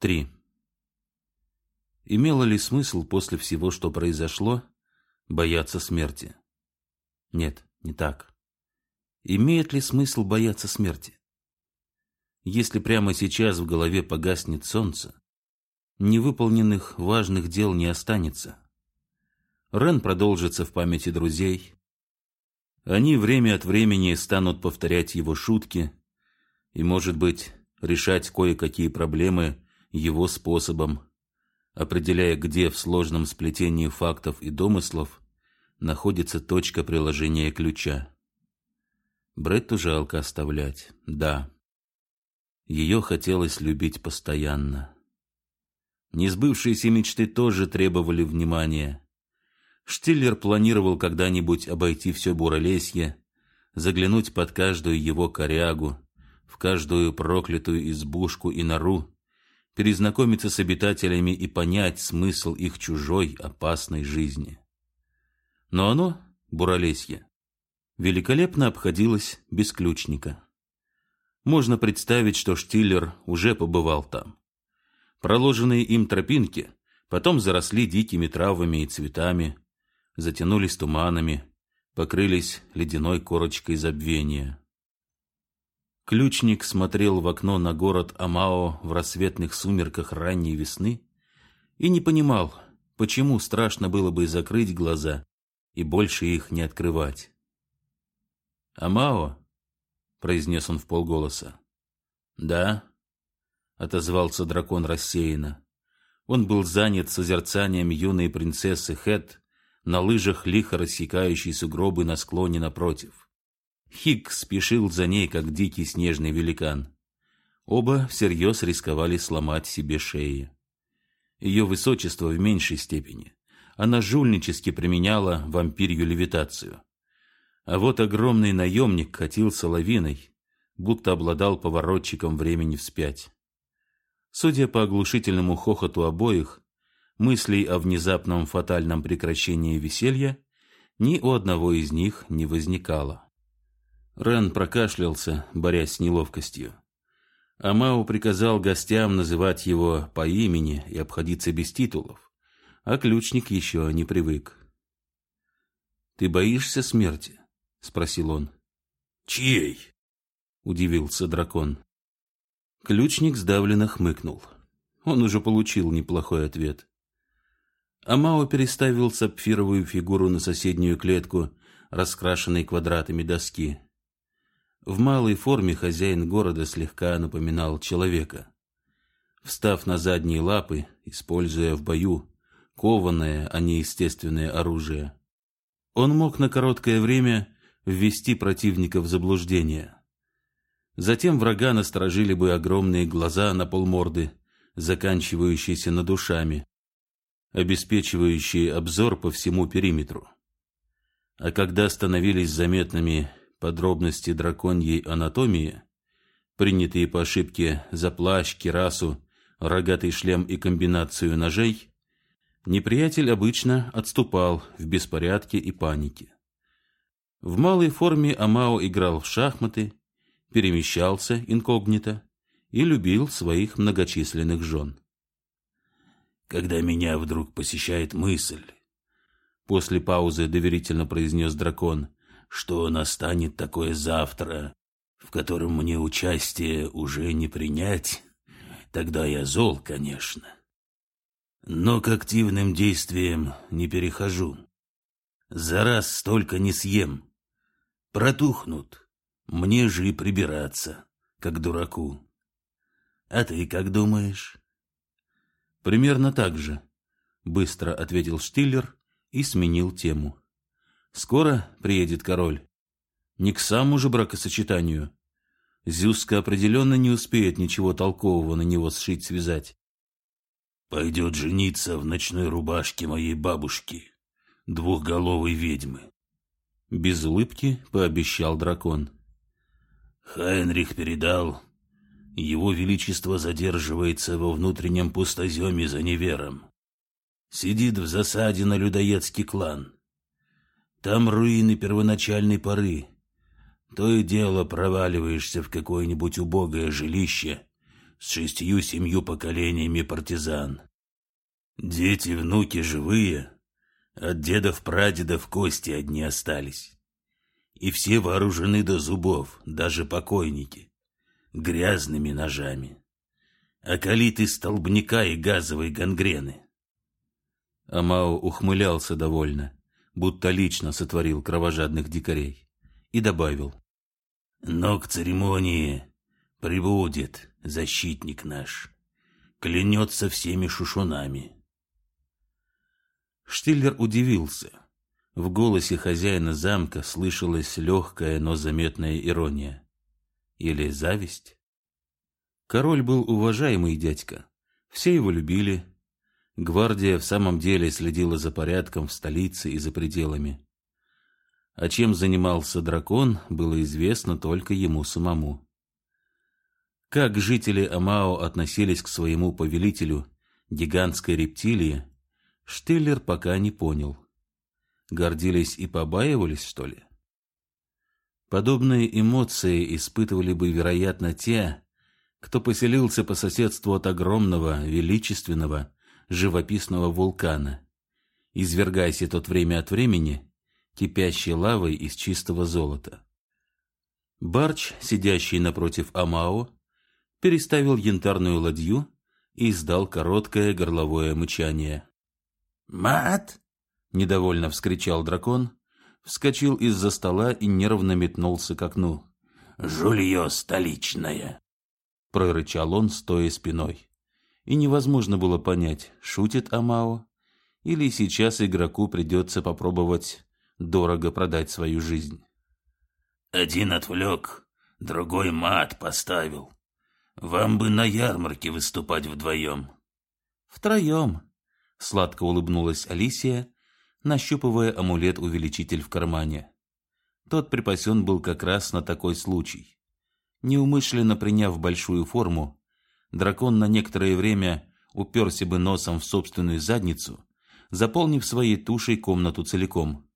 3. Имело ли смысл после всего, что произошло, бояться смерти? Нет, не так. Имеет ли смысл бояться смерти? Если прямо сейчас в голове погаснет солнце, невыполненных важных дел не останется. Рен продолжится в памяти друзей. Они время от времени станут повторять его шутки и, может быть, решать кое-какие проблемы, его способом, определяя, где в сложном сплетении фактов и домыслов находится точка приложения ключа. Бретту жалко оставлять, да. Ее хотелось любить постоянно. Несбывшиеся мечты тоже требовали внимания. Штиллер планировал когда-нибудь обойти все Буролесье, заглянуть под каждую его корягу, в каждую проклятую избушку и нору, перезнакомиться с обитателями и понять смысл их чужой опасной жизни. Но оно, Буралесье, великолепно обходилось без ключника. Можно представить, что Штиллер уже побывал там. Проложенные им тропинки потом заросли дикими травами и цветами, затянулись туманами, покрылись ледяной корочкой забвения. Ключник смотрел в окно на город Амао в рассветных сумерках ранней весны и не понимал, почему страшно было бы закрыть глаза и больше их не открывать. «Амао?» — произнес он в полголоса. «Да», — отозвался дракон рассеянно. Он был занят созерцанием юной принцессы Хэт на лыжах, лихо рассекающей сугробы на склоне напротив. Хик спешил за ней, как дикий снежный великан. Оба всерьез рисковали сломать себе шеи. Ее высочество в меньшей степени. Она жульнически применяла вампирью левитацию. А вот огромный наемник катился лавиной, будто обладал поворотчиком времени вспять. Судя по оглушительному хохоту обоих, мыслей о внезапном фатальном прекращении веселья ни у одного из них не возникало. Рен прокашлялся, борясь с неловкостью. Амау приказал гостям называть его по имени и обходиться без титулов, а ключник еще не привык. «Ты боишься смерти?» — спросил он. «Чьей?» — удивился дракон. Ключник сдавленно хмыкнул. Он уже получил неплохой ответ. Амао переставил сапфировую фигуру на соседнюю клетку, раскрашенной квадратами доски. В малой форме хозяин города слегка напоминал человека. Встав на задние лапы, используя в бою кованое, а не естественное оружие, он мог на короткое время ввести противника в заблуждение. Затем врага насторожили бы огромные глаза на полморды, заканчивающиеся над ушами, обеспечивающие обзор по всему периметру. А когда становились заметными подробности драконьей анатомии, принятые по ошибке за плащ, кирасу, рогатый шлем и комбинацию ножей, неприятель обычно отступал в беспорядке и панике. В малой форме Амао играл в шахматы, перемещался инкогнито и любил своих многочисленных жен. «Когда меня вдруг посещает мысль», — после паузы доверительно произнес дракон, что настанет такое завтра, в котором мне участие уже не принять, тогда я зол, конечно. Но к активным действиям не перехожу. За раз столько не съем. Протухнут. Мне же и прибираться, как дураку. А ты как думаешь? Примерно так же, быстро ответил Штиллер и сменил тему. Скоро приедет король. Не к самому же бракосочетанию. Зюзка определенно не успеет ничего толкового на него сшить-связать. Пойдет жениться в ночной рубашке моей бабушки, двухголовой ведьмы. Без улыбки пообещал дракон. Хайнрих передал, его величество задерживается во внутреннем пустоземе за невером. Сидит в засаде на людоедский клан. Там руины первоначальной поры. То и дело проваливаешься в какое-нибудь убогое жилище, с шестью-семью поколениями партизан. Дети, внуки живые, от дедов-прадедов кости одни остались. И все вооружены до зубов, даже покойники, грязными ножами. Околиты столбняка и газовой гангрены. Амао ухмылялся довольно, будто лично сотворил кровожадных дикарей, и добавил. Но к церемонии прибудет защитник наш, клянется всеми шушунами. Штиллер удивился. В голосе хозяина замка слышалась легкая, но заметная ирония. Или зависть? Король был уважаемый дядька. Все его любили. Гвардия в самом деле следила за порядком в столице и за пределами. А чем занимался дракон, было известно только ему самому. Как жители Амао относились к своему повелителю, гигантской рептилии, Штиллер пока не понял. Гордились и побаивались, что ли? Подобные эмоции испытывали бы, вероятно, те, кто поселился по соседству от огромного, величественного, живописного вулкана, извергаясь тот время от времени кипящей лавой из чистого золота. Барч, сидящий напротив Амао, переставил янтарную ладью и издал короткое горловое мычание. «Мат!» — недовольно вскричал дракон, вскочил из-за стола и нервно метнулся к окну. «Жулье столичное!» — прорычал он, стоя спиной. И невозможно было понять, шутит Амао, или сейчас игроку придется попробовать дорого продать свою жизнь. «Один отвлек, другой мат поставил. Вам бы на ярмарке выступать вдвоем». «Втроем», Сладко улыбнулась Алисия, нащупывая амулет-увеличитель в кармане. Тот припасен был как раз на такой случай. Неумышленно приняв большую форму, дракон на некоторое время уперся бы носом в собственную задницу, заполнив своей тушей комнату целиком.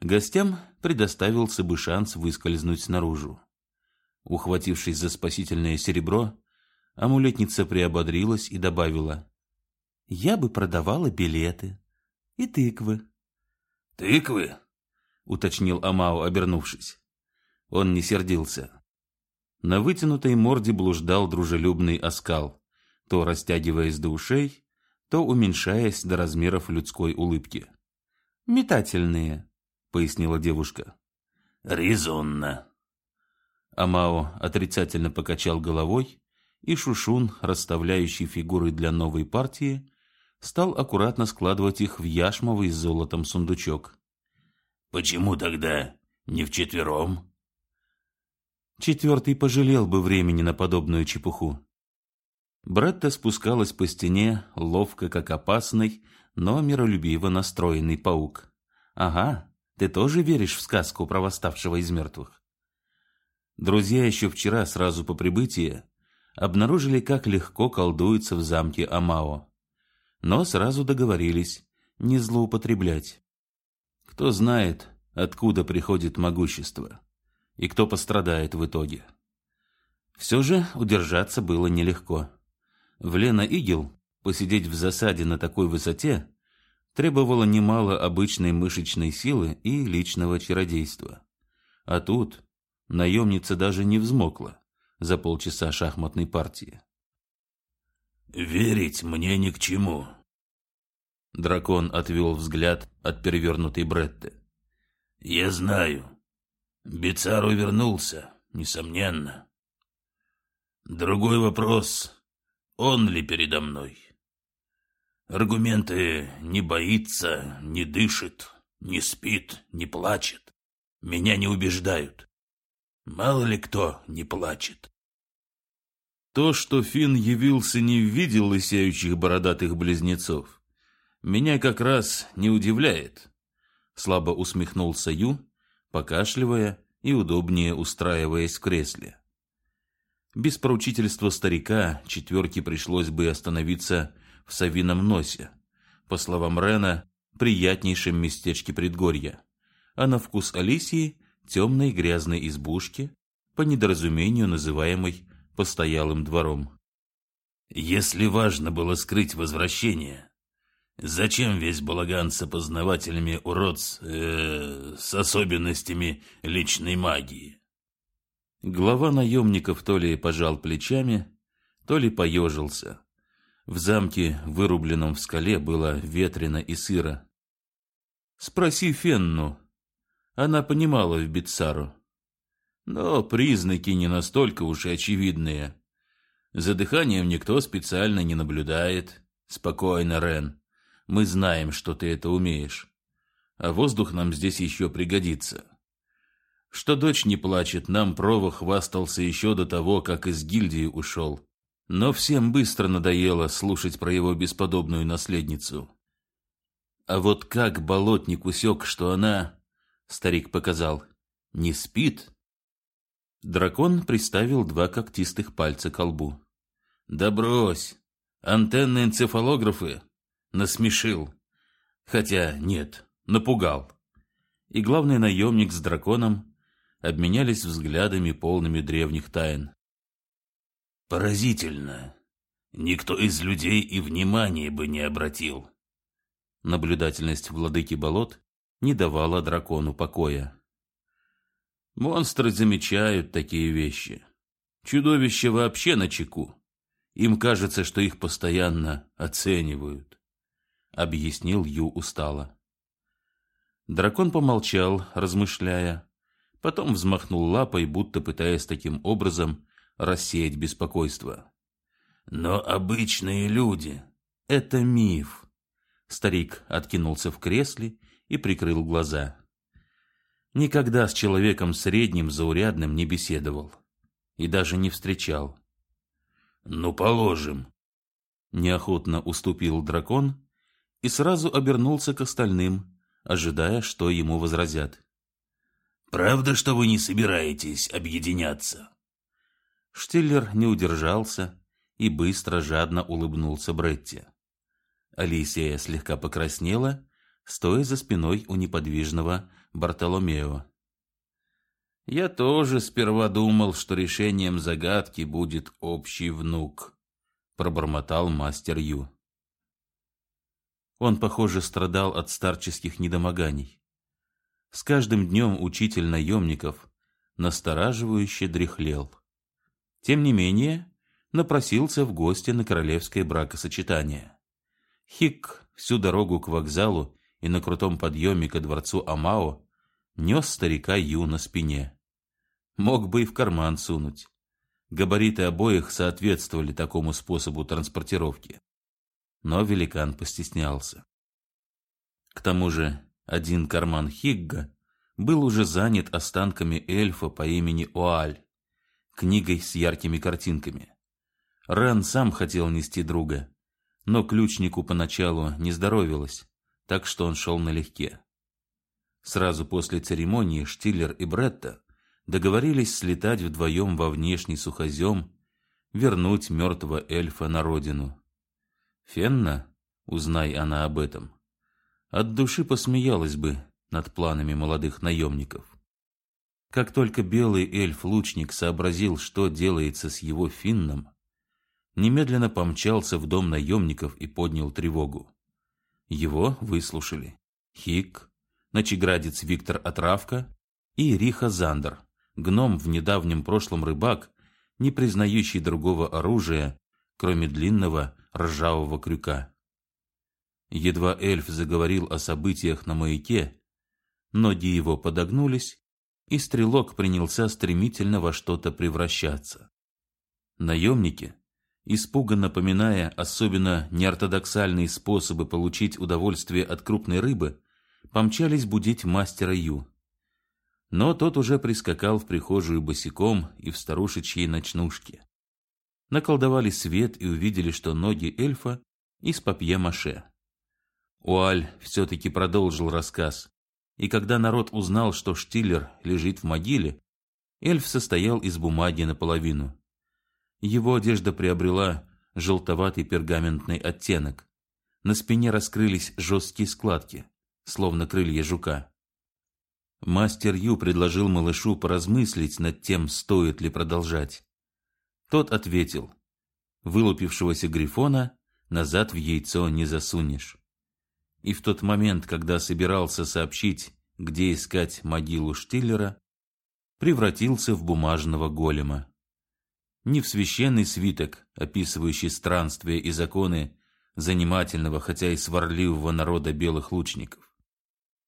Гостям предоставился бы шанс выскользнуть наружу. Ухватившись за спасительное серебро, амулетница приободрилась и добавила я бы продавала билеты и тыквы. Тыквы? уточнил Амао, обернувшись. Он не сердился. На вытянутой морде блуждал дружелюбный оскал, то растягиваясь до ушей, то уменьшаясь до размеров людской улыбки. Метательные, пояснила девушка. Резонно. Амао отрицательно покачал головой, и Шушун, расставляющий фигуры для новой партии, стал аккуратно складывать их в яшмовый с золотом сундучок. «Почему тогда не вчетвером?» Четвертый пожалел бы времени на подобную чепуху. Бретта спускалась по стене, ловко, как опасный, но миролюбиво настроенный паук. «Ага, ты тоже веришь в сказку про восставшего из мертвых?» Друзья еще вчера, сразу по прибытии, обнаружили, как легко колдуется в замке Амао но сразу договорились не злоупотреблять. Кто знает, откуда приходит могущество и кто пострадает в итоге. Все же удержаться было нелегко. В Лена Игел посидеть в засаде на такой высоте требовало немало обычной мышечной силы и личного чародейства. А тут наемница даже не взмокла за полчаса шахматной партии. Верить мне ни к чему. Дракон отвел взгляд от перевернутой Бретты. Я знаю. Бицару вернулся, несомненно. Другой вопрос, он ли передо мной? Аргументы не боится, не дышит, не спит, не плачет. Меня не убеждают. Мало ли кто не плачет. То, что Финн явился не в виде лысеющих бородатых близнецов, меня как раз не удивляет. Слабо усмехнулся Ю, покашливая и удобнее устраиваясь в кресле. Без поручительства старика четверке пришлось бы остановиться в совином носе, по словам Рена, приятнейшем местечке предгорья, а на вкус Алисии темной грязной избушки, по недоразумению называемой постоялым двором. Если важно было скрыть возвращение, зачем весь балаган с опознавателями уродц э, с особенностями личной магии? Глава наемников то ли пожал плечами, то ли поежился. В замке, вырубленном в скале, было ветрено и сыро. Спроси Фенну. Она понимала в Битсару. Но признаки не настолько уж и очевидные. За дыханием никто специально не наблюдает. Спокойно, Рен. Мы знаем, что ты это умеешь. А воздух нам здесь еще пригодится. Что дочь не плачет, нам Прово хвастался еще до того, как из гильдии ушел. Но всем быстро надоело слушать про его бесподобную наследницу. А вот как болотник усек, что она, старик показал, не спит, Дракон приставил два когтистых пальца к лбу. «Да брось! Антенны энцефалографы!» Насмешил. Хотя нет, напугал. И главный наемник с драконом обменялись взглядами, полными древних тайн. «Поразительно! Никто из людей и внимания бы не обратил!» Наблюдательность владыки болот не давала дракону покоя. Монстры замечают такие вещи. Чудовища вообще на чеку. Им кажется, что их постоянно оценивают, объяснил Ю устало. Дракон помолчал, размышляя, потом взмахнул лапой, будто пытаясь таким образом рассеять беспокойство. Но обычные люди — это миф. Старик откинулся в кресле и прикрыл глаза. Никогда с человеком средним, заурядным не беседовал. И даже не встречал. «Ну, положим». Неохотно уступил дракон и сразу обернулся к остальным, ожидая, что ему возразят. «Правда, что вы не собираетесь объединяться?» Штиллер не удержался и быстро жадно улыбнулся Бретти. Алисия слегка покраснела, стоя за спиной у неподвижного Бартоломео. Я тоже сперва думал, что решением загадки будет общий внук, пробормотал мастер Ю. Он, похоже, страдал от старческих недомоганий. С каждым днем учитель наемников настораживающе дряхлел. Тем не менее, напросился в гости на королевское бракосочетание. Хик всю дорогу к вокзалу и на крутом подъеме ко дворцу Амао нес старика Ю на спине. Мог бы и в карман сунуть. Габариты обоих соответствовали такому способу транспортировки. Но великан постеснялся. К тому же один карман Хигга был уже занят останками эльфа по имени Оаль, книгой с яркими картинками. Рен сам хотел нести друга, но ключнику поначалу не здоровилось так что он шел налегке. Сразу после церемонии Штиллер и Бретта договорились слетать вдвоем во внешний сухозем, вернуть мертвого эльфа на родину. Фенна, узнай она об этом, от души посмеялась бы над планами молодых наемников. Как только белый эльф-лучник сообразил, что делается с его финном, немедленно помчался в дом наемников и поднял тревогу. Его выслушали Хик, ночеградец Виктор Отравка и Риха Зандер, гном в недавнем прошлом рыбак, не признающий другого оружия, кроме длинного ржавого крюка. Едва эльф заговорил о событиях на маяке, ноги его подогнулись, и стрелок принялся стремительно во что-то превращаться. Наемники, испуганно поминая особенно неортодоксальные способы получить удовольствие от крупной рыбы, помчались будить мастера Ю. Но тот уже прискакал в прихожую босиком и в старушечьей ночнушке. Наколдовали свет и увидели, что ноги эльфа из папье-маше. Уаль все-таки продолжил рассказ, и когда народ узнал, что Штиллер лежит в могиле, эльф состоял из бумаги наполовину. Его одежда приобрела желтоватый пергаментный оттенок. На спине раскрылись жесткие складки, словно крылья жука. Мастер Ю предложил малышу поразмыслить над тем, стоит ли продолжать. Тот ответил, Вылупившегося грифона назад в яйцо не засунешь. И в тот момент, когда собирался сообщить, где искать могилу Штиллера, превратился в бумажного голема. Не в священный свиток, описывающий странствия и законы занимательного, хотя и сварливого народа белых лучников.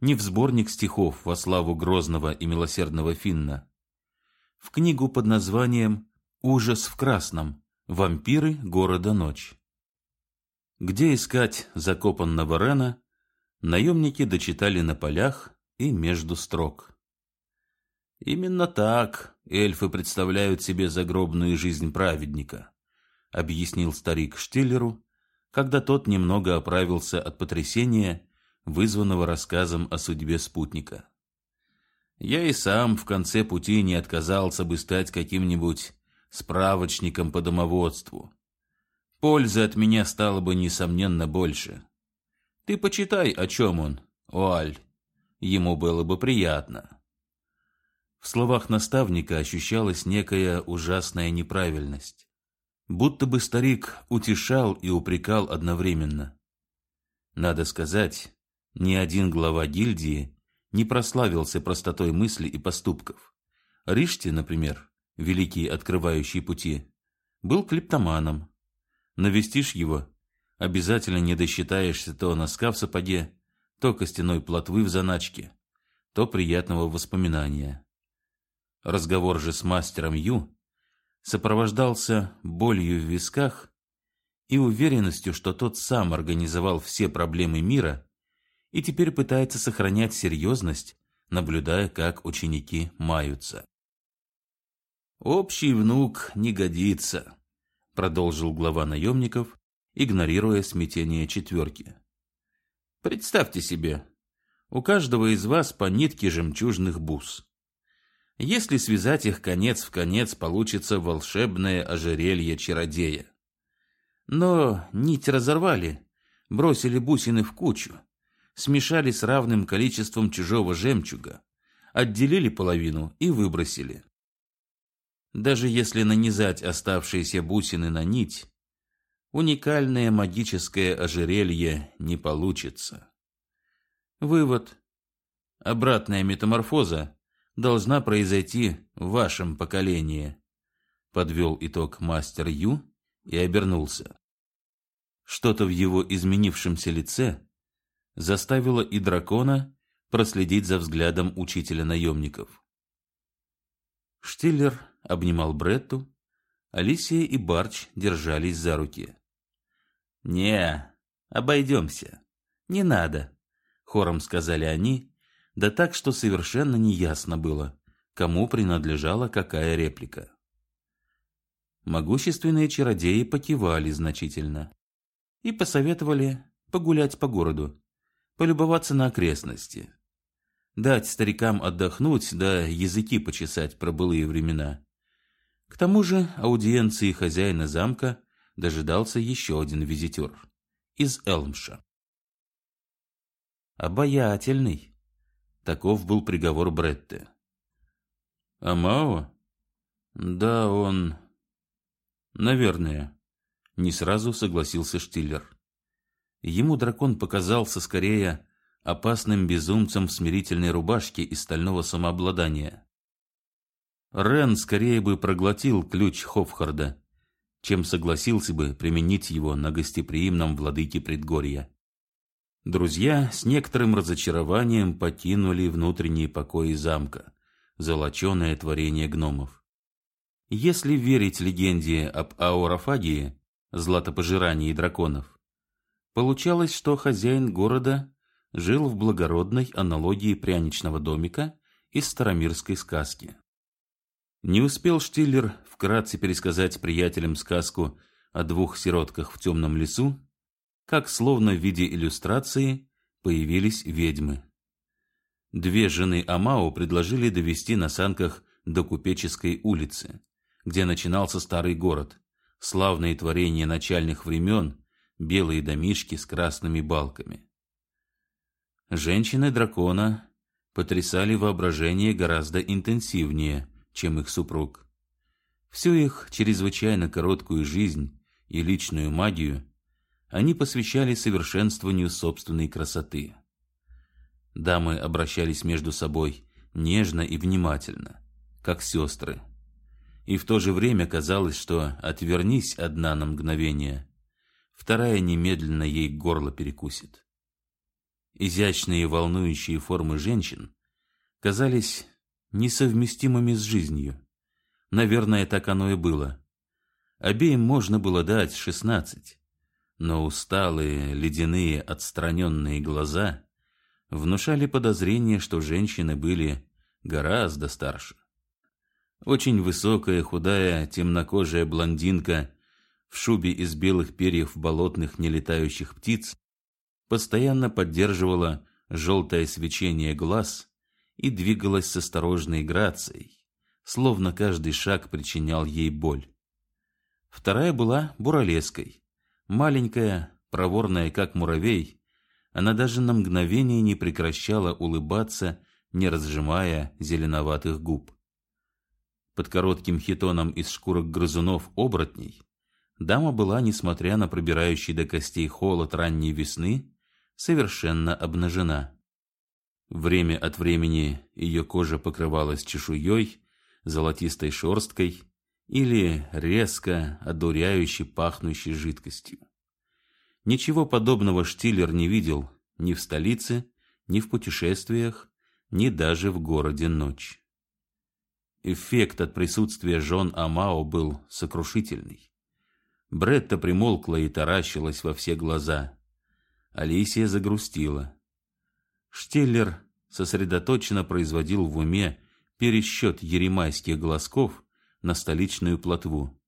Не в сборник стихов во славу грозного и милосердного Финна. В книгу под названием «Ужас в красном. Вампиры города ночь». Где искать закопанного Рена, наемники дочитали на полях и между строк. Именно так эльфы представляют себе загробную жизнь праведника, объяснил старик Штиллеру, когда тот немного оправился от потрясения, вызванного рассказом о судьбе спутника. Я и сам в конце пути не отказался бы стать каким-нибудь справочником по домоводству. Пользы от меня стало бы, несомненно, больше. Ты почитай, о чем он, Оаль. Ему было бы приятно. В словах наставника ощущалась некая ужасная неправильность будто бы старик утешал и упрекал одновременно. Надо сказать, ни один глава гильдии не прославился простотой мысли и поступков. Ришти, например, великий открывающий пути, был клептоманом. Навестишь его, обязательно не досчитаешься то носка в сапоге, то костяной плотвы в заначке, то приятного воспоминания. Разговор же с мастером Ю сопровождался болью в висках и уверенностью, что тот сам организовал все проблемы мира и теперь пытается сохранять серьезность, наблюдая, как ученики маются. «Общий внук не годится», — продолжил глава наемников, игнорируя смятение четверки. «Представьте себе, у каждого из вас по нитке жемчужных бус. Если связать их конец в конец, получится волшебное ожерелье чародея. Но нить разорвали, бросили бусины в кучу, смешали с равным количеством чужого жемчуга, отделили половину и выбросили. Даже если нанизать оставшиеся бусины на нить, уникальное магическое ожерелье не получится. Вывод. Обратная метаморфоза должна произойти в вашем поколении, подвел итог мастер Ю и обернулся. Что-то в его изменившемся лице заставило и дракона проследить за взглядом учителя наемников. Штиллер обнимал Бретту, Алисия и Барч держались за руки. «Не, обойдемся. Не надо», — хором сказали они да так, что совершенно неясно было, кому принадлежала какая реплика. Могущественные чародеи покивали значительно и посоветовали погулять по городу, полюбоваться на окрестности, дать старикам отдохнуть, да языки почесать про былые времена. К тому же аудиенции хозяина замка дожидался еще один визитер из Элмша. Обаятельный, Таков был приговор Бретте. А Мао? Да, он... Наверное. Не сразу согласился Штиллер. Ему дракон показался скорее опасным безумцем в смирительной рубашке из стального самообладания. Рен скорее бы проглотил ключ Хофхарда, чем согласился бы применить его на гостеприимном владыке предгорья. Друзья с некоторым разочарованием покинули внутренние покои замка, золоченое творение гномов. Если верить легенде об аурофагии, златопожирании драконов, получалось, что хозяин города жил в благородной аналогии пряничного домика из старомирской сказки. Не успел Штиллер вкратце пересказать приятелям сказку о двух сиротках в темном лесу, как словно в виде иллюстрации появились ведьмы. Две жены Амао предложили довести на санках до Купеческой улицы, где начинался старый город, славные творения начальных времен, белые домишки с красными балками. Женщины дракона потрясали воображение гораздо интенсивнее, чем их супруг. Всю их чрезвычайно короткую жизнь и личную магию они посвящали совершенствованию собственной красоты. Дамы обращались между собой нежно и внимательно, как сестры. И в то же время казалось, что отвернись одна на мгновение, вторая немедленно ей горло перекусит. Изящные волнующие формы женщин казались несовместимыми с жизнью. Наверное, так оно и было. Обеим можно было дать шестнадцать, но усталые, ледяные, отстраненные глаза внушали подозрение, что женщины были гораздо старше. Очень высокая, худая, темнокожая блондинка в шубе из белых перьев болотных нелетающих птиц постоянно поддерживала желтое свечение глаз и двигалась с осторожной грацией, словно каждый шаг причинял ей боль. Вторая была буралеской, маленькая, проворная, как муравей, она даже на мгновение не прекращала улыбаться, не разжимая зеленоватых губ. Под коротким хитоном из шкурок грызунов оборотней дама была, несмотря на пробирающий до костей холод ранней весны, совершенно обнажена. Время от времени ее кожа покрывалась чешуей, золотистой шерсткой или резко, одуряюще пахнущей жидкостью. Ничего подобного Штиллер не видел ни в столице, ни в путешествиях, ни даже в городе ночь. Эффект от присутствия жен Амао был сокрушительный. Бретта примолкла и таращилась во все глаза. Алисия загрустила. Штеллер сосредоточенно производил в уме пересчет еремайских глазков на столичную плотву,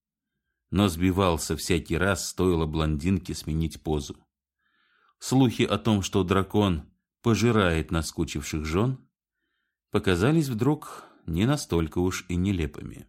но сбивался всякий раз, стоило блондинке сменить позу. Слухи о том, что дракон пожирает наскучивших жен, показались вдруг не настолько уж и нелепыми.